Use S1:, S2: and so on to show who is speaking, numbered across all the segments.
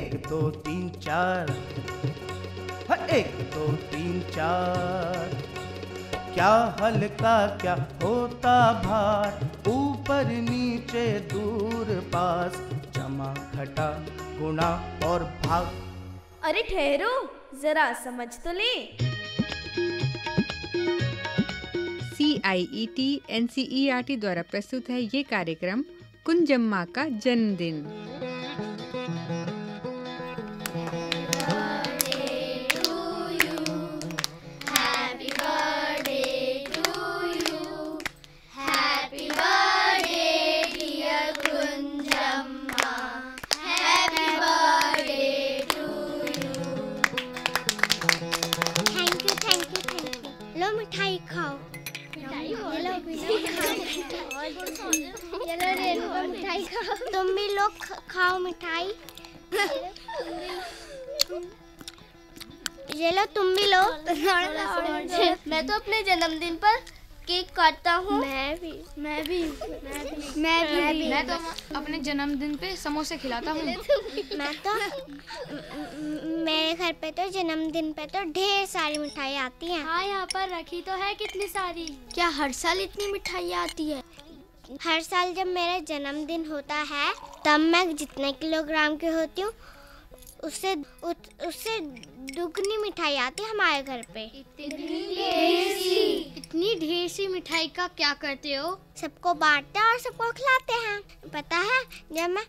S1: चार। हाँ, एक दो तीन चार। क्या हल्का क्या होता भार? ऊपर नीचे दूर पास। जमा घटा गुणा और भाग।
S2: अरे ठहरो जरा समझ तो ले।
S3: C I E T N C E R T द्वारा प्रस्तुत है ये कार्यक्रम कुंजम्मा का जन्मदिन।
S4: ये लो ये लो रेणुका मिठाई खाओ तुम भी लोग खाओ मिठाई ये लो तुम भी लो।
S5: मैं तो अपने जन्मदिन पर केक काटता हूँ।
S4: मैं भी।
S5: मैं भी
S4: मैं भी।
S6: मैं भी। मैं तो अपने जन्मदिन पे समोसे खिलाता हूँ।
S4: मैं तो मेरे घर पे तो जन्मदिन पे तो ढेर सारी मिठाई आती हैं।
S5: हाँ यहाँ पर रखी तो है कितनी सारी? क्या हर साल इतनी मिठाई आती है?
S4: हर साल जब मेरा जन्मदिन होता है तब मैं जितने किलोग्राम की होती हूँ उससे उत- उससे दुगनी मिठाई आती है हमारे घर पे।
S5: इतनी ढेर सी मिठाई का क्या करते हो?
S4: सबको बांटते हैं और सबको खिलाते हैं। पता है जब मैं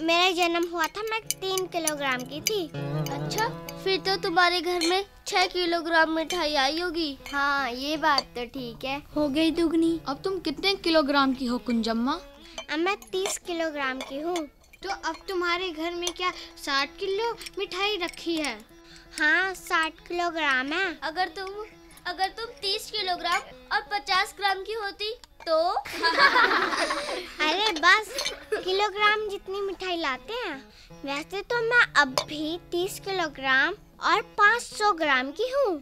S4: मेरा जन्म हुआ था मैं तीन किलोग्राम की थी।
S5: अच्छा फिर तो तुम्हारे घर में छह किलोग्राम मिठाई आई होगी।
S4: हाँ ये बात तो ठीक है।
S5: हो गई दुगनी।
S6: अब तुम कितने किलोग्राम की हो कुंजम्मा?
S4: अब मैं तीस किलोग्राम की हूँ।
S5: तो अब तुम्हारे घर में क्या साठ किलो मिठाई रखी है?
S4: हाँ साठ किलोग्राम है।
S5: अगर तुम अगर तुम तीस किलोग्राम और पचास ग्राम की होती तो?
S4: अरे बस किलोग्राम जितनी मिठाई लाते हैं वैसे तो मैं अब भी तीस किलोग्राम और पाँच सौ ग्राम की हूँ।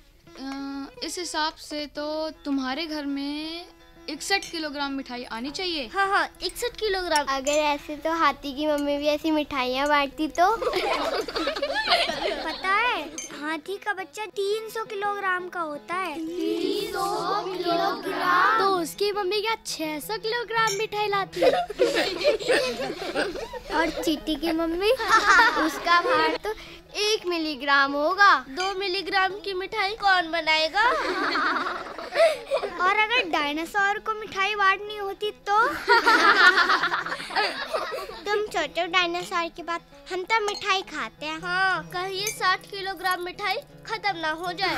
S6: इस हिसाब से तो तुम्हारे घर में इकसठ किलोग्राम मिठाई आनी चाहिए।
S5: हाँ हाँ इकसठ किलोग्राम।
S4: अगर ऐसे तो हाथी की मम्मी भी ऐसी मिठाइयाँ बांटती तो। पता है हाथी का बच्चा 300 किलोग्राम का होता है।
S5: 300 किलोग्राम? तो उसकी मम्मी क्या 600 किलोग्राम मिठाई लाती है?
S4: और चीटी की मम्मी उसका भार तो एक मिलीग्राम होगा।
S5: दो मिलीग्राम की मिठाई कौन बनाएगा?
S4: डायनासोर को मिठाई बांटनी होती तो? तुम सोचो डायनासोर की बात हम तो मिठाई खाते हैं।
S5: हाँ कहिए साठ किलोग्राम मिठाई खत्म ना हो जाए।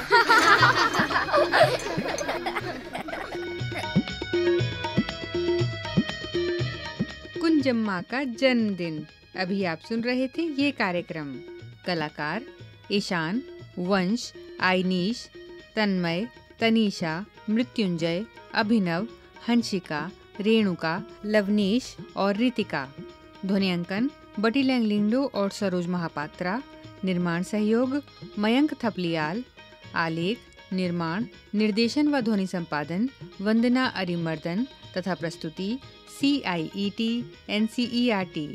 S3: कुंजम्मा का जन्मदिन। अभी आप सुन रहे थे ये कार्यक्रम। कलाकार ईशान वंश आइनीश तन्मय तनीषा मृत्युंजय, अभिनव हंसिका रेणुका, लवनीश और रितिका। ध्वनियांकन बटी लैंगलिंगडो और सरोज महापात्रा। निर्माण सहयोग, मयंक थपलियाल। आलेख, निर्माण, निर्देशन व ध्वनि संपादन, वंदना अरिमर्दन तथा प्रस्तुति C I E T N C E R T